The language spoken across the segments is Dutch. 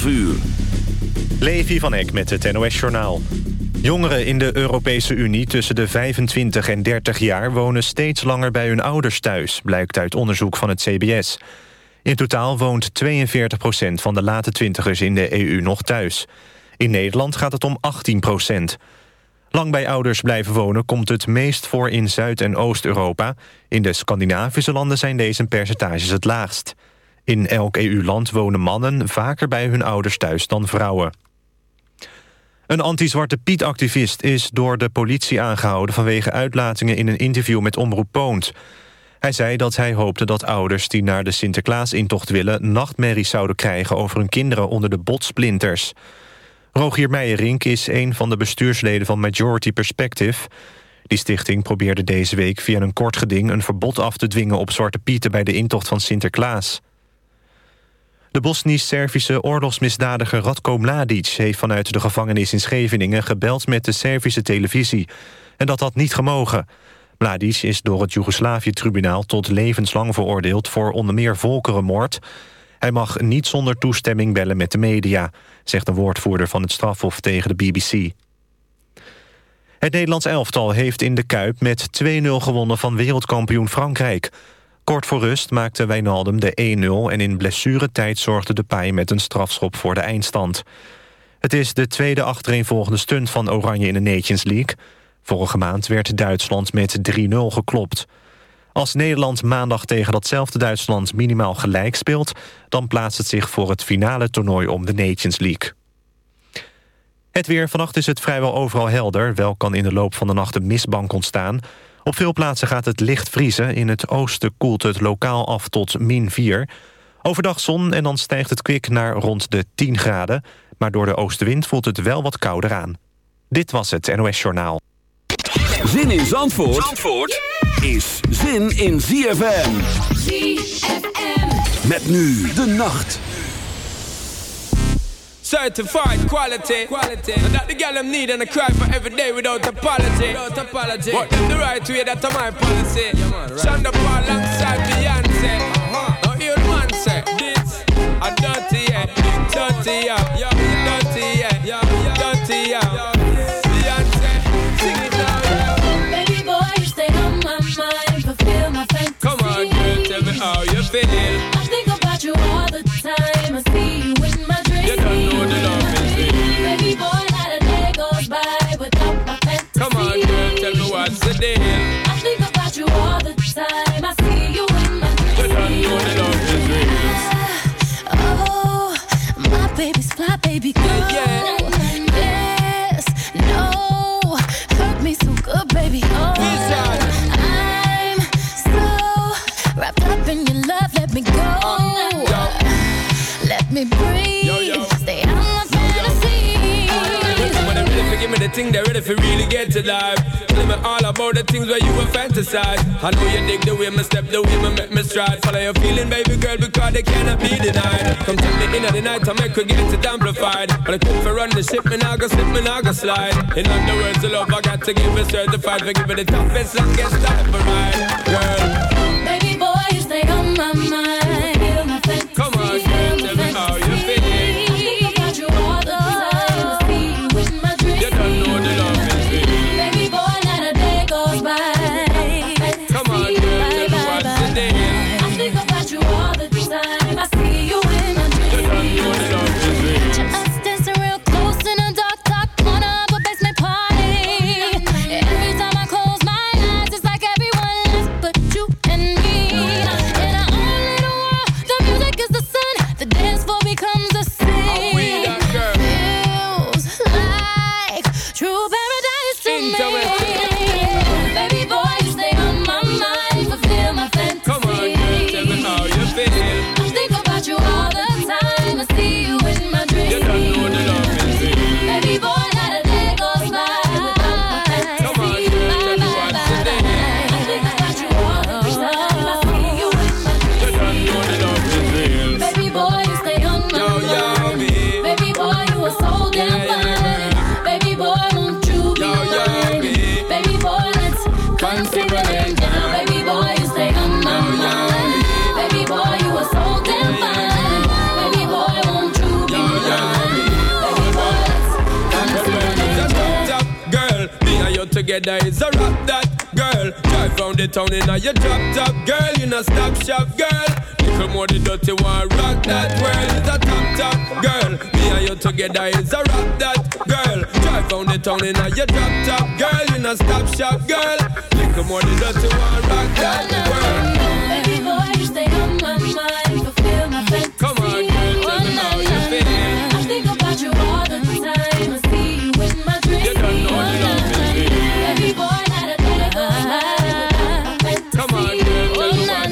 12 uur. Levi van Eck met het NOS-journaal. Jongeren in de Europese Unie tussen de 25 en 30 jaar... wonen steeds langer bij hun ouders thuis, blijkt uit onderzoek van het CBS. In totaal woont 42 procent van de late twintigers in de EU nog thuis. In Nederland gaat het om 18 procent. Lang bij ouders blijven wonen komt het meest voor in Zuid- en Oost-Europa. In de Scandinavische landen zijn deze percentages het laagst. In elk EU-land wonen mannen vaker bij hun ouders thuis dan vrouwen. Een anti-Zwarte Piet-activist is door de politie aangehouden... vanwege uitlatingen in een interview met Omroep Poont. Hij zei dat hij hoopte dat ouders die naar de Sinterklaas-intocht willen... nachtmerries zouden krijgen over hun kinderen onder de botsplinters. Rogier Meijerink is een van de bestuursleden van Majority Perspective. Die stichting probeerde deze week via een kort geding... een verbod af te dwingen op Zwarte Pieten bij de intocht van Sinterklaas. De Bosnisch-Servische oorlogsmisdadiger Radko Mladic... heeft vanuit de gevangenis in Scheveningen gebeld met de Servische televisie. En dat had niet gemogen. Mladic is door het Joegoslavië-tribunaal tot levenslang veroordeeld... voor onder meer volkerenmoord. Hij mag niet zonder toestemming bellen met de media... zegt een woordvoerder van het strafhof tegen de BBC. Het Nederlands elftal heeft in de Kuip met 2-0 gewonnen van wereldkampioen Frankrijk... Kort voor rust maakte Wijnaldum de 1-0... en in blessuretijd zorgde de Depay met een strafschop voor de eindstand. Het is de tweede achtereenvolgende stunt van Oranje in de Nations League. Vorige maand werd Duitsland met 3-0 geklopt. Als Nederland maandag tegen datzelfde Duitsland minimaal gelijk speelt... dan plaatst het zich voor het finale toernooi om de Nations League. Het weer. Vannacht is het vrijwel overal helder. Wel kan in de loop van de nacht een mistbank ontstaan... Op veel plaatsen gaat het licht vriezen. In het oosten koelt het lokaal af tot min 4. Overdag zon en dan stijgt het kwik naar rond de 10 graden. Maar door de oostenwind voelt het wel wat kouder aan. Dit was het NOS Journaal. Zin in Zandvoort, Zandvoort is zin in ZFM. ZFM. Met nu de nacht. Certified quality. quality. And that the girl them need and I cry for every day without apology. Without apology. But them the right way, that's my policy. Yeah, man, right. Shonda Paul alongside Beyonce. Uh-huh. Now hear the man say, this a dirty yeah, dirty yeah, yeah, dirty yeah, yeah, dirty yeah. Beyonce, sing it now, yeah. Baby boy, you stay on my mind, fulfill my fantasy. Come on, girl, tell me how you feel. I think about you all the time. I see you in my dreams. Oh, my baby's fly, baby. Yes, no, hurt me so good, baby. Oh, I'm so wrapped up in your love. Let me go. Let me breathe. Ready for give me thing, they ready for really get to life. Tell me all about the things where you were fantasize. I know you dig the way me step, the way me make me stride. Follow your feeling, baby girl, because they cannot be denied. Come take me in the night, I make her get it amplified. But I could for run the ship, me nah go slip, me nah go slide. In other words, the love I got to give is certified. For give it the toughest, longest time for ride. Girl, top shop, girl. Little more than dirty one, rock that world. Baby boy, you stay on my mind, fulfill my fantasy. Come on. Oh, I think about you all the time. I see you in my dreams. Oh, boy. A. Come on. Oh, I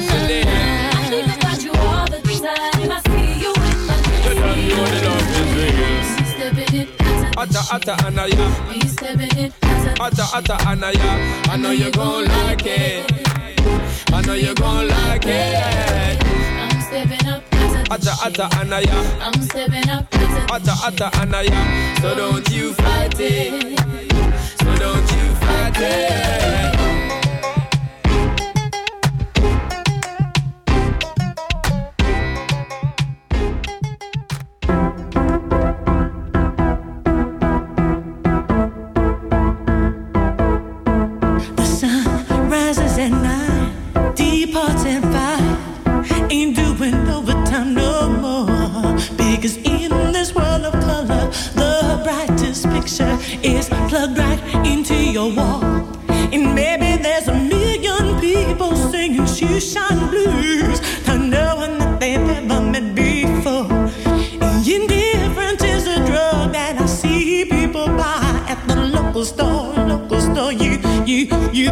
think about you all the time. I see you in my dreams. Atta, atta, and I am hotter, hotter, and I, yeah. I know you gon' like it. I know you gon' like it. I'm stepping up. Atta atta anaya, I'm stepping up. Atta atta anaya, so don't you fight it, so don't you fight it. your. And maybe there's a million people singing shoeshine blues to no one that they've ever met before. And indifference is a drug that I see people buy at the local store, local store. You, you, you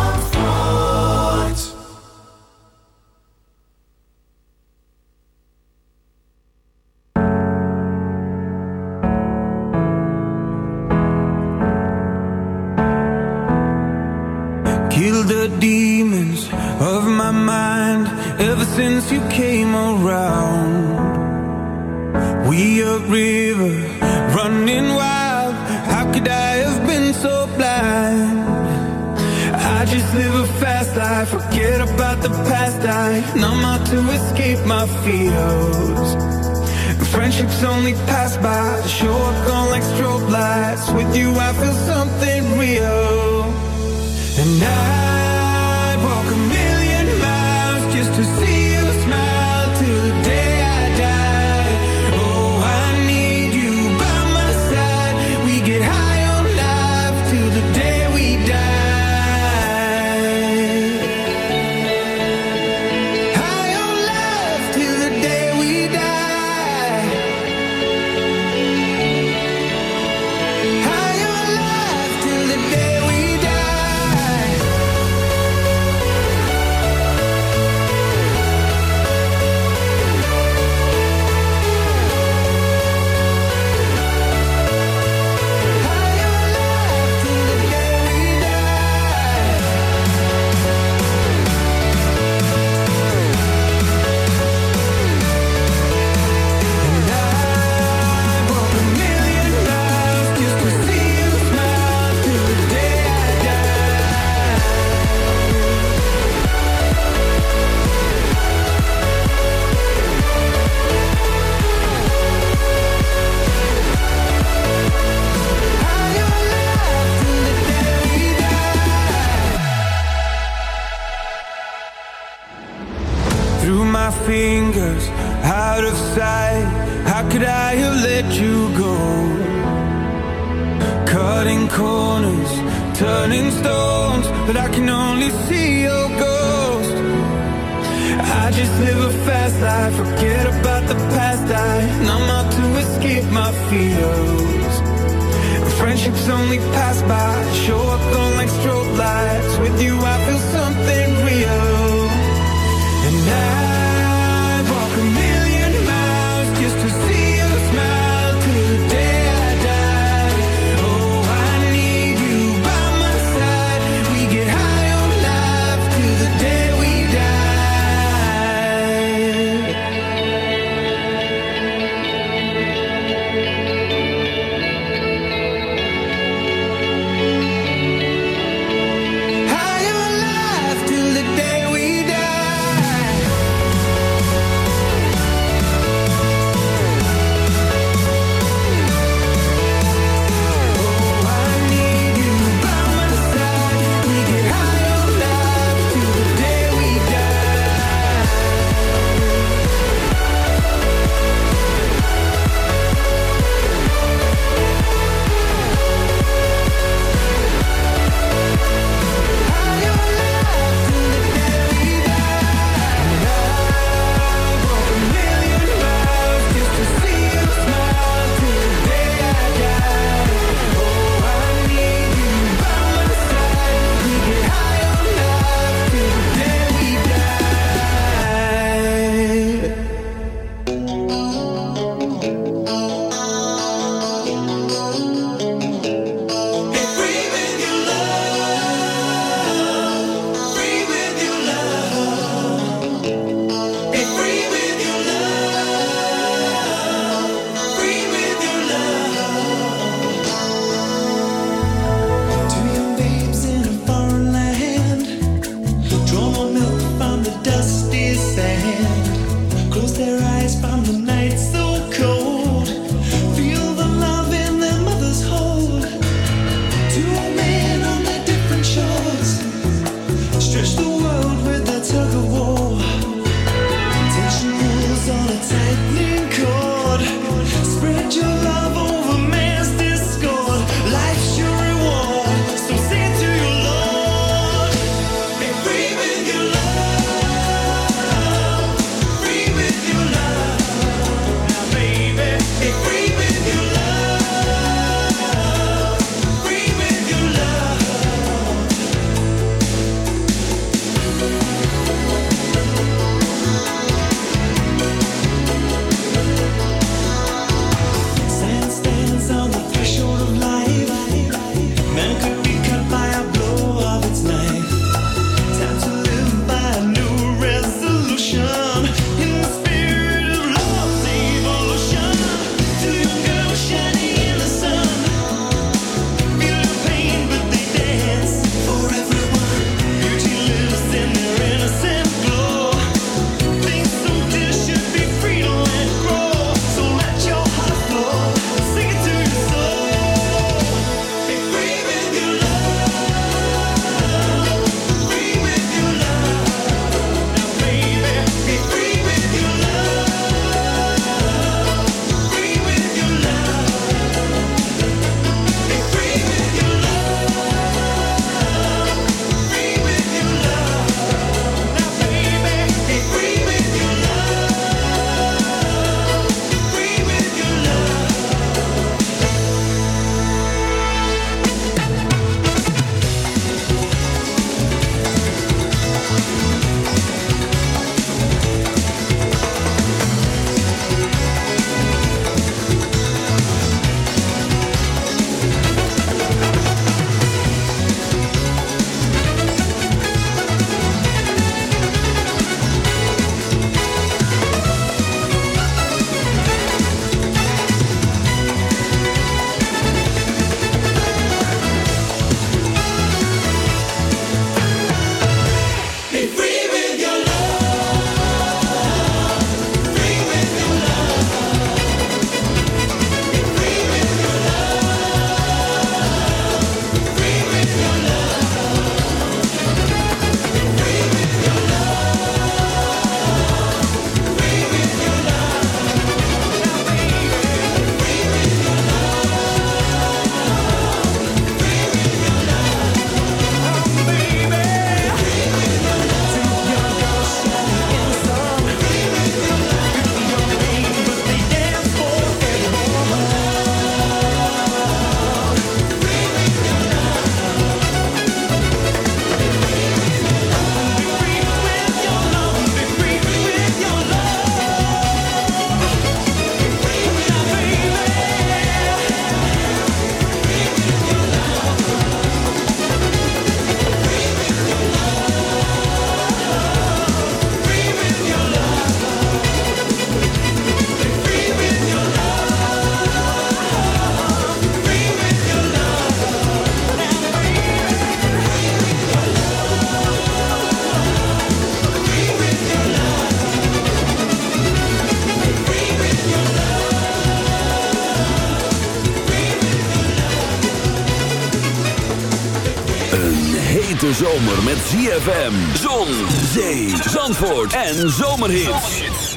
zomer met ZFM, zon, zee, zandvoort en zomerhits.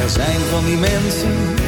Er zijn van die mensen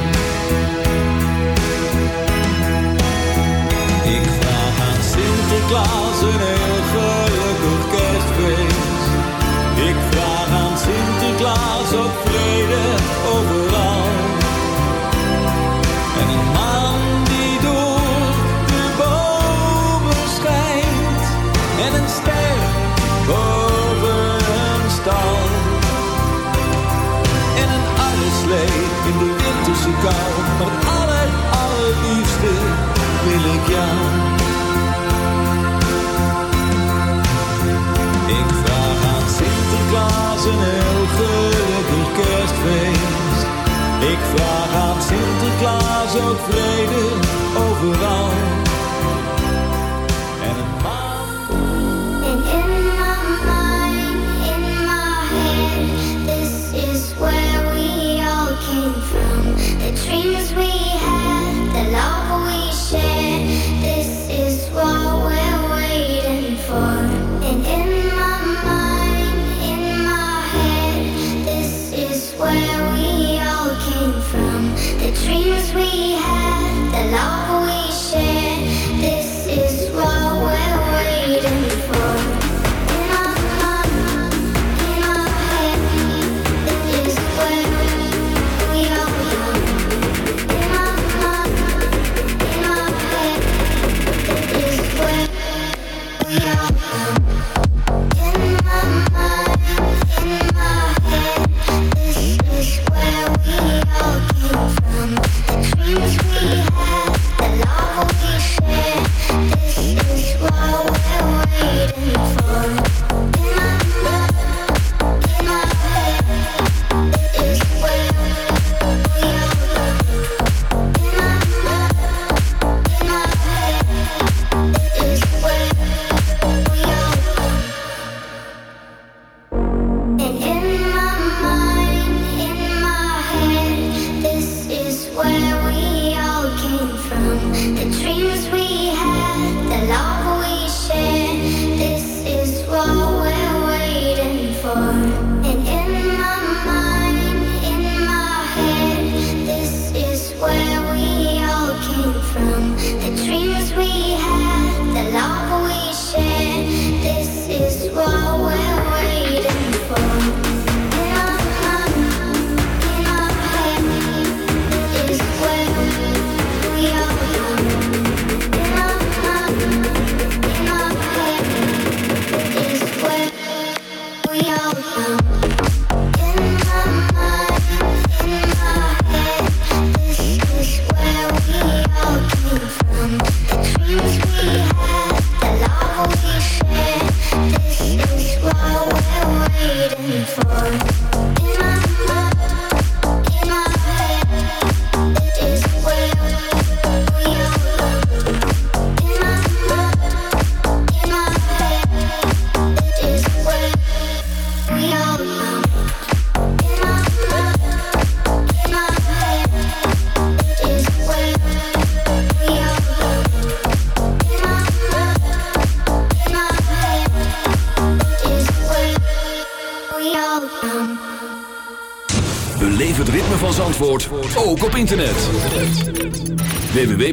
Sinterklaas vrede overal.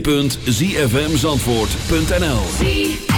www.zfmzandvoort.nl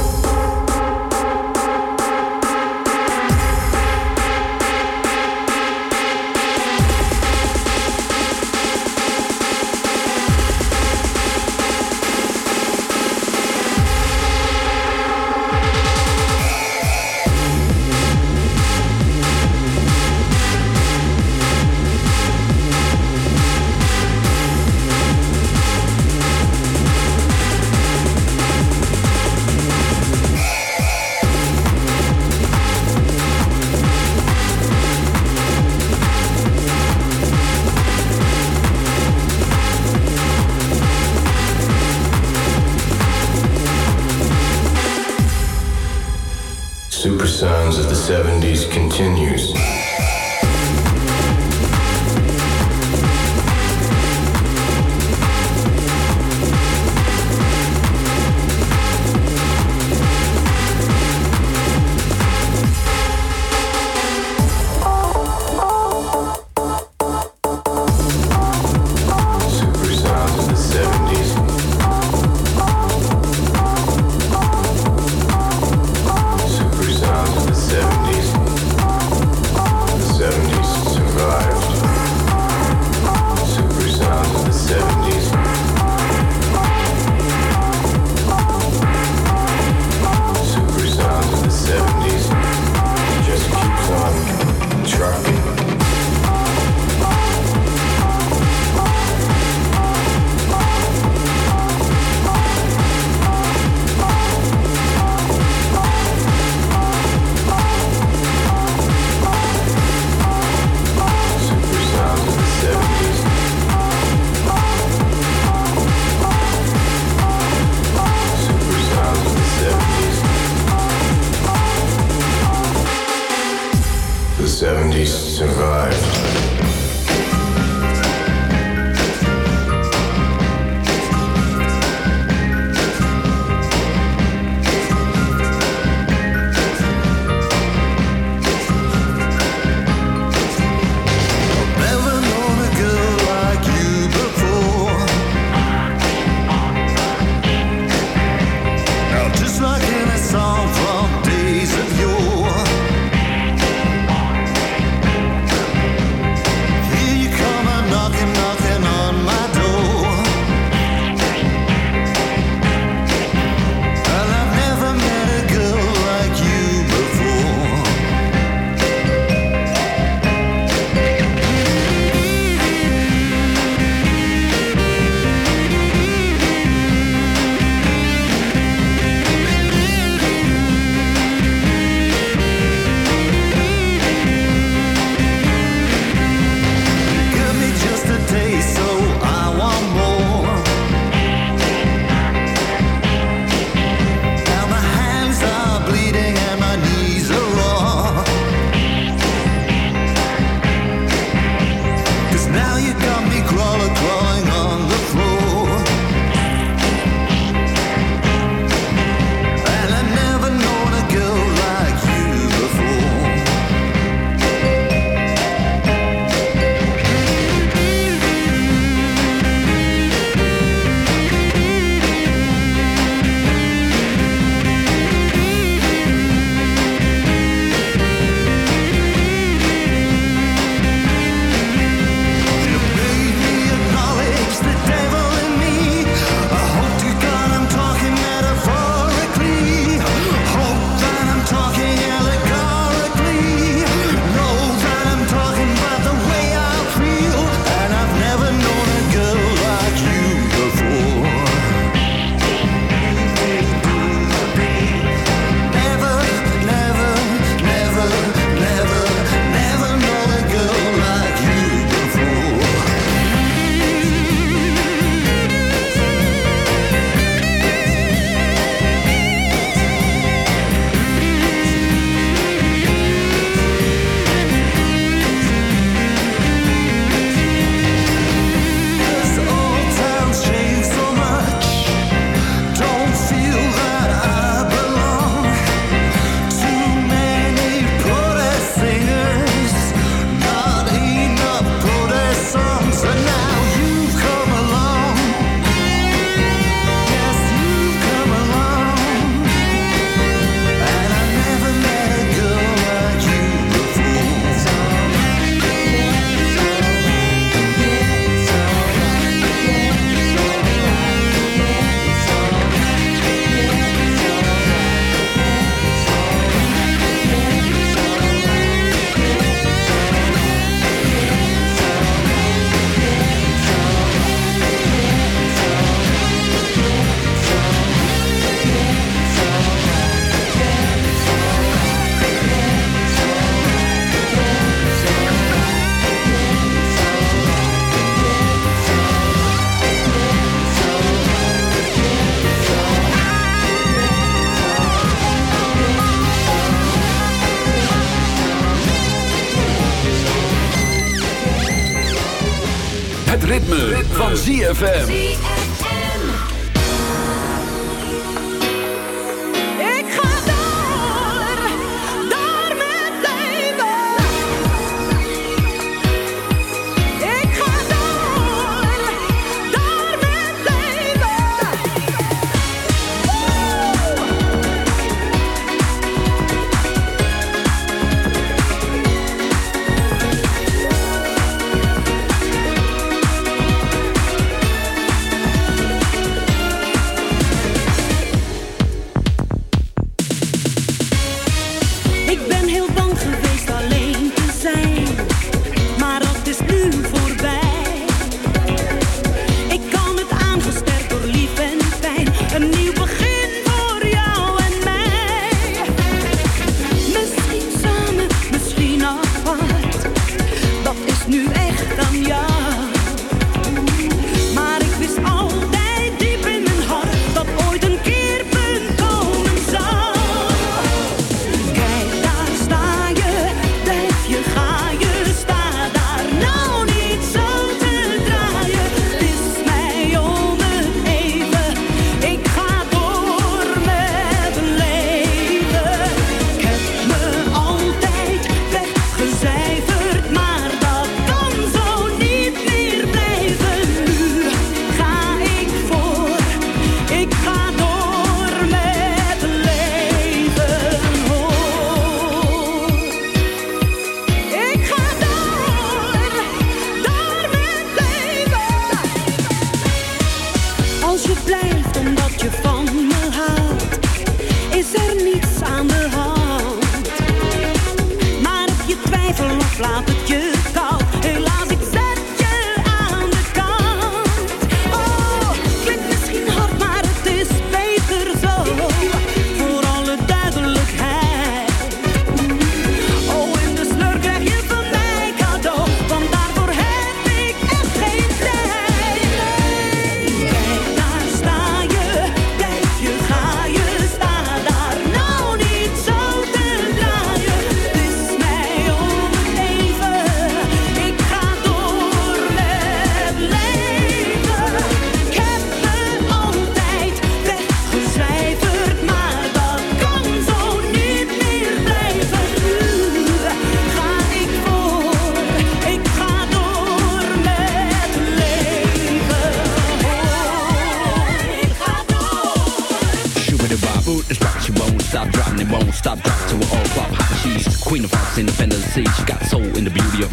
ZFM.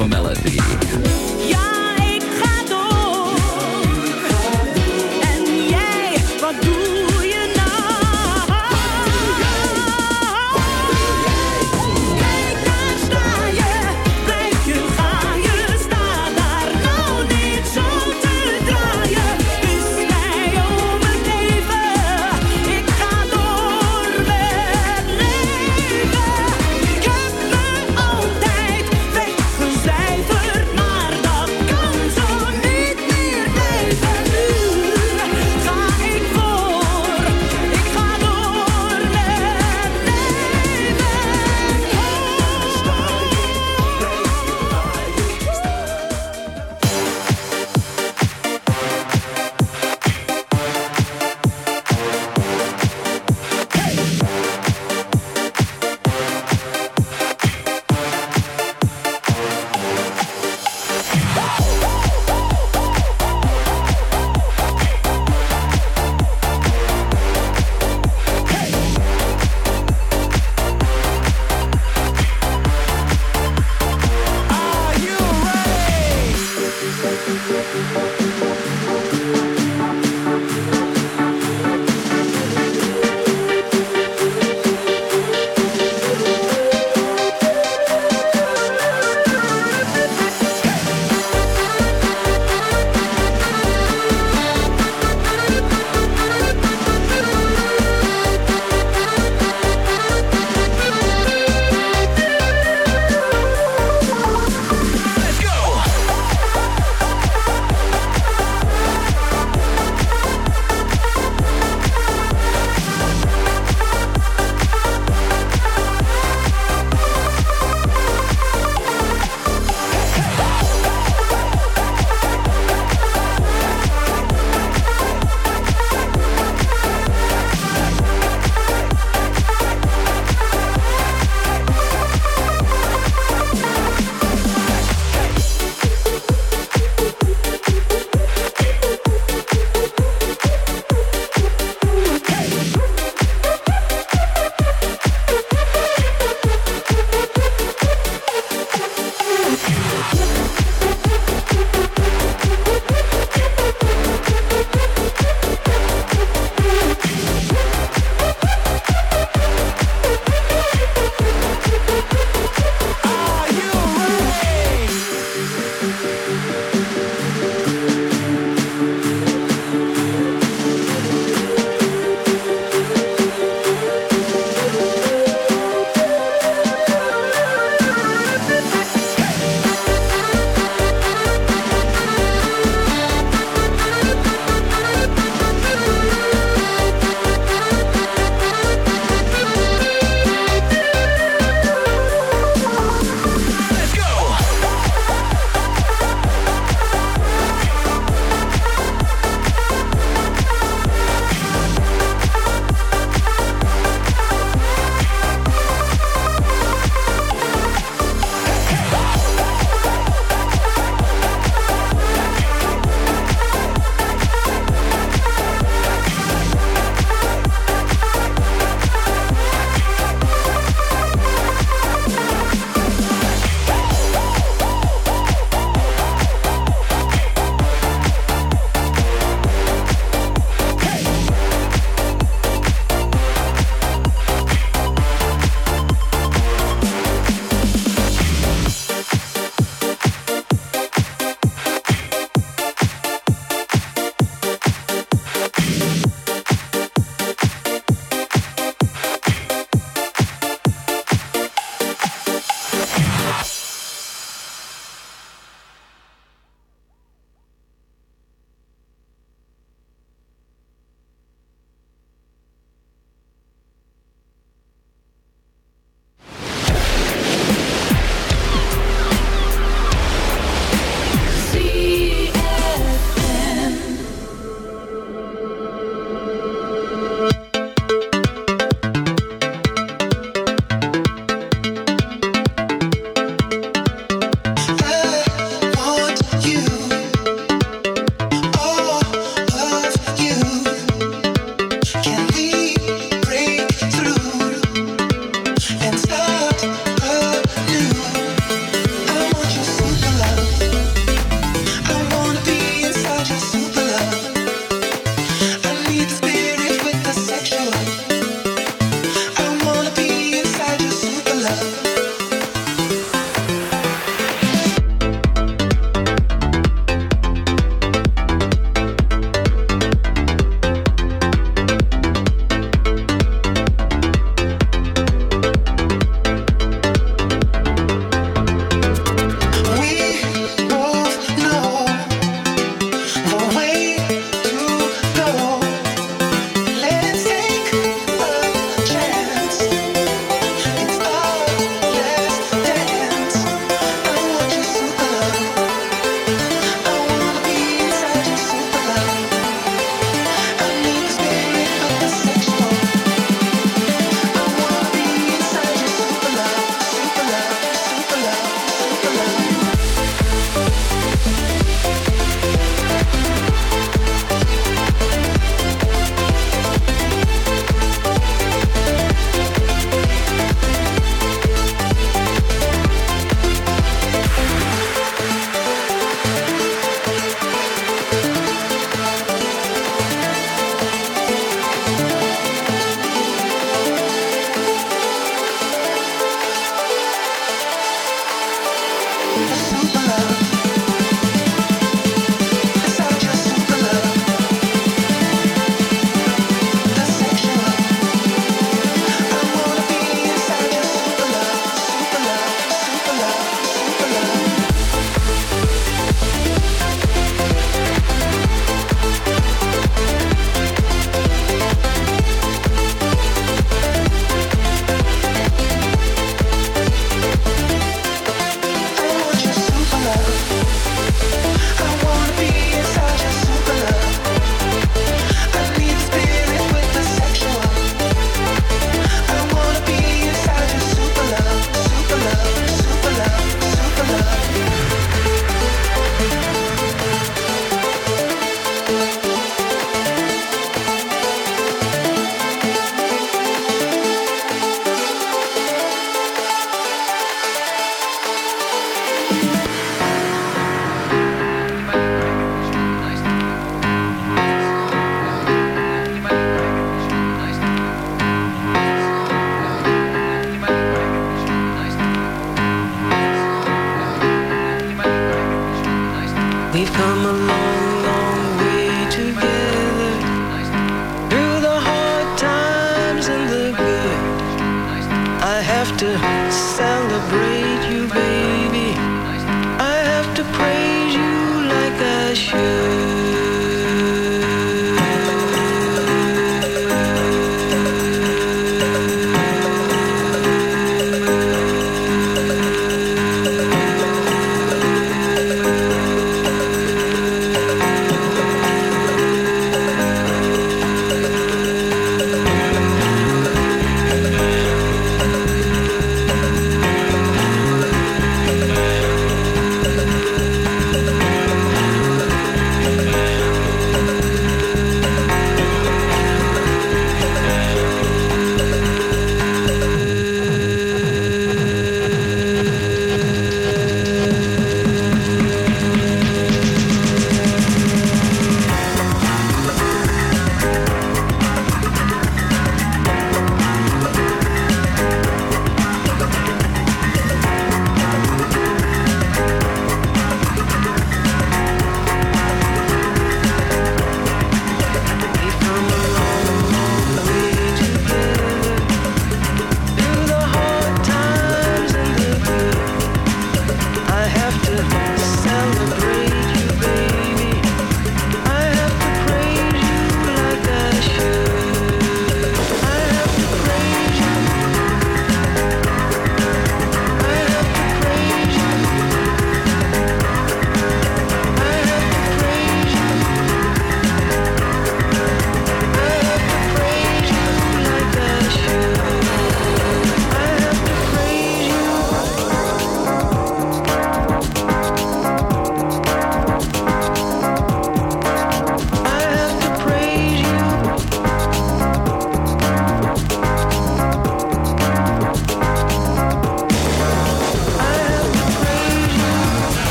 Of her melody.